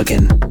again.